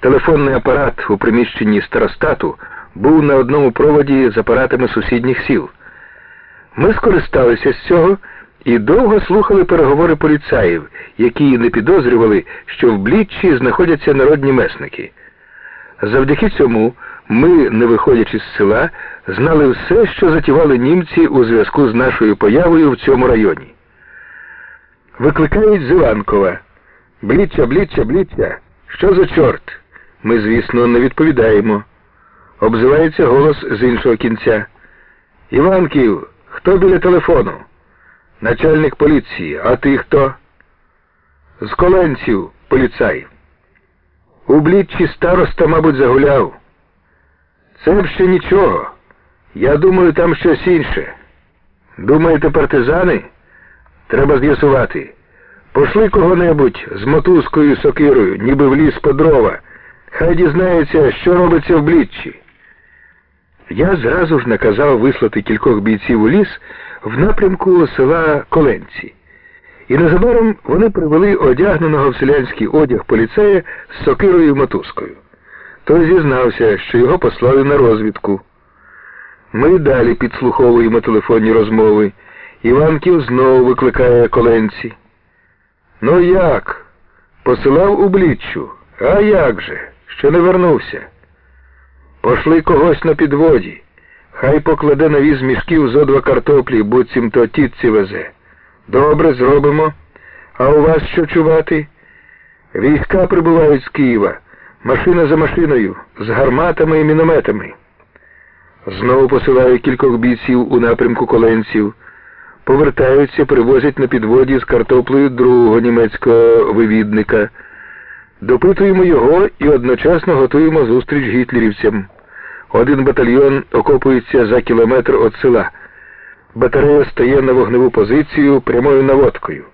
Телефонний апарат у приміщенні старостату був на одному проводі з апаратами сусідніх сіл. Ми скористалися з цього і довго слухали переговори поліцаїв, які не підозрювали, що в Бліччі знаходяться народні месники. Завдяки цьому ми, не виходячи з села, знали все, що затівали німці у зв'язку з нашою появою в цьому районі. Викликають з Іванкова. Бліччя, бліччя, бліччя. Що за чорт? Ми, звісно, не відповідаємо. Обзивається голос з іншого кінця. Іванків, хто біля телефону? Начальник поліції, а ти хто? З коленців, поліцай. У бліччі староста, мабуть, загуляв. Це ще нічого. Я думаю, там щось інше. Думаєте, партизани? Треба з'ясувати. Пошли кого-небудь з мотузкою сокирою, ніби в ліс по дрова. Хай дізнається, що робиться в бліччі. Я зразу ж наказав вислати кількох бійців у ліс в напрямку села Коленці. І незабаром вони привели одягненого в селянський одяг поліцея з сокирою мотузкою. Той зізнався, що його послали на розвідку. Ми далі підслуховуємо телефонні розмови. Іванків знову викликає коленці. Ну як? Посилав у бліччю. А як же? Ще не вернувся. Пошли когось на підводі. Хай покладе на віз мішків зо два картоплі, буцім то тітці везе. Добре, зробимо. А у вас що чувати? Війська прибувають з Києва. Машина за машиною, з гарматами і мінометами. Знову посилаю кількох бійців у напрямку коленців. Повертаються, привозять на підводі з картоплею другого німецького вивідника. Допитуємо його і одночасно готуємо зустріч гітлерівцям. Один батальйон окопується за кілометр від села. Батарея стає на вогневу позицію прямою наводкою.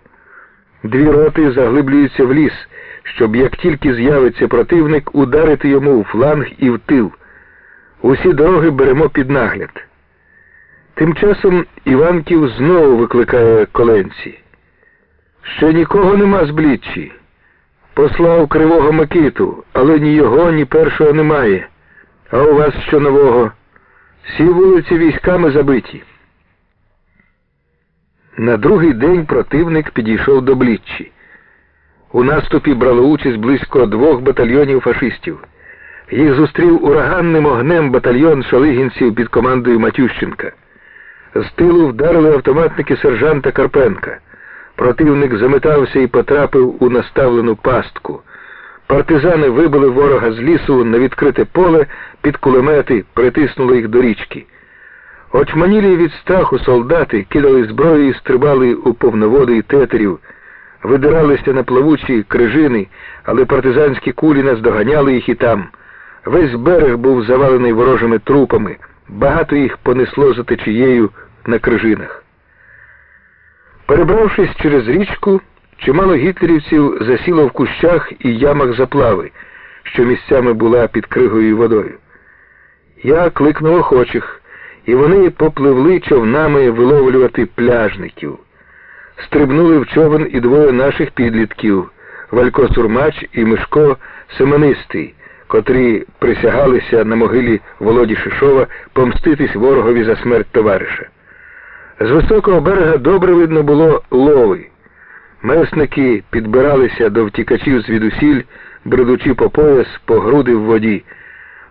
Дві роти заглиблюються в ліс, щоб як тільки з'явиться противник, ударити йому у фланг і в тил. Усі дороги беремо під нагляд. Тим часом Іванків знову викликає коленці. Ще нікого нема з бліччі. Послав кривого Микиту, але ні його, ні першого немає. А у вас що нового? Всі вулиці військами забиті. На другий день противник підійшов до Бліччі. У наступі брало участь близько двох батальйонів фашистів. Їх зустрів ураганним огнем батальйон шалигінців під командою Матющенка. З тилу вдарили автоматники сержанта Карпенка. Противник заметався і потрапив у наставлену пастку. Партизани вибили ворога з лісу на відкрите поле під кулемети, притиснули їх до річки. Очманілі від страху солдати кидали зброю і стрибали у повноводи і тетерів, видиралися на плавучі крижини, але партизанські кулі наздоганяли їх і там. Весь берег був завалений ворожими трупами, багато їх понесло за течією на крижинах. Перебравшись через річку, чимало гітлерівців засіло в кущах і ямах заплави, що місцями була під кригою водою. Я кликнув охочих, і вони попливли човнами виловлювати пляжників. Стрибнули в човен і двоє наших підлітків Валько Сурмач і Мишко Семенистий, котрі присягалися на могилі Володі Шишова помститись ворогові за смерть товариша. З високого берега добре видно було лови. Месники підбиралися до втікачів звідусіль, бредучи по пояс, по груди в воді.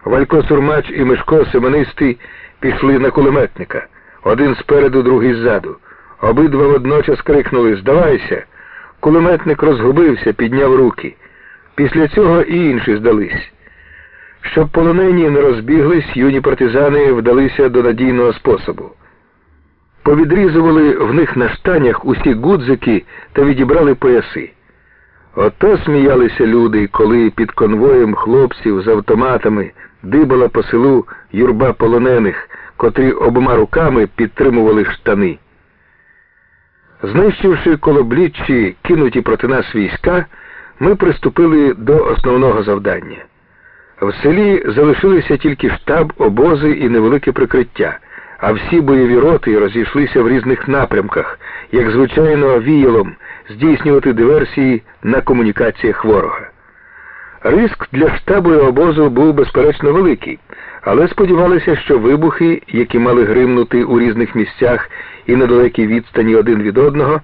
Валько Сурмач і Мишко Семенистий пішли на кулеметника. Один спереду, другий ззаду. Обидва водночас крикнули Здавайся. Кулеметник розгубився, підняв руки. Після цього і інші здались. Щоб полонені не розбіглись, юні партизани вдалися до надійного способу. Повідрізували в них на штанях усі гудзики та відібрали пояси. Ото сміялися люди, коли під конвоєм хлопців з автоматами дибала по селу юрба полонених, котрі обома руками підтримували штани. Знищивши коло бліччі кинуті проти нас війська, ми приступили до основного завдання. В селі залишилися тільки штаб, обози і невелике прикриття, а всі бойові роти розійшлися в різних напрямках, як звичайно віялом здійснювати диверсії на комунікаціях ворога. Риск для штабу і обозу був безперечно великий, але сподівалися, що вибухи, які мали гримнути у різних місцях і на далекій відстані один від одного,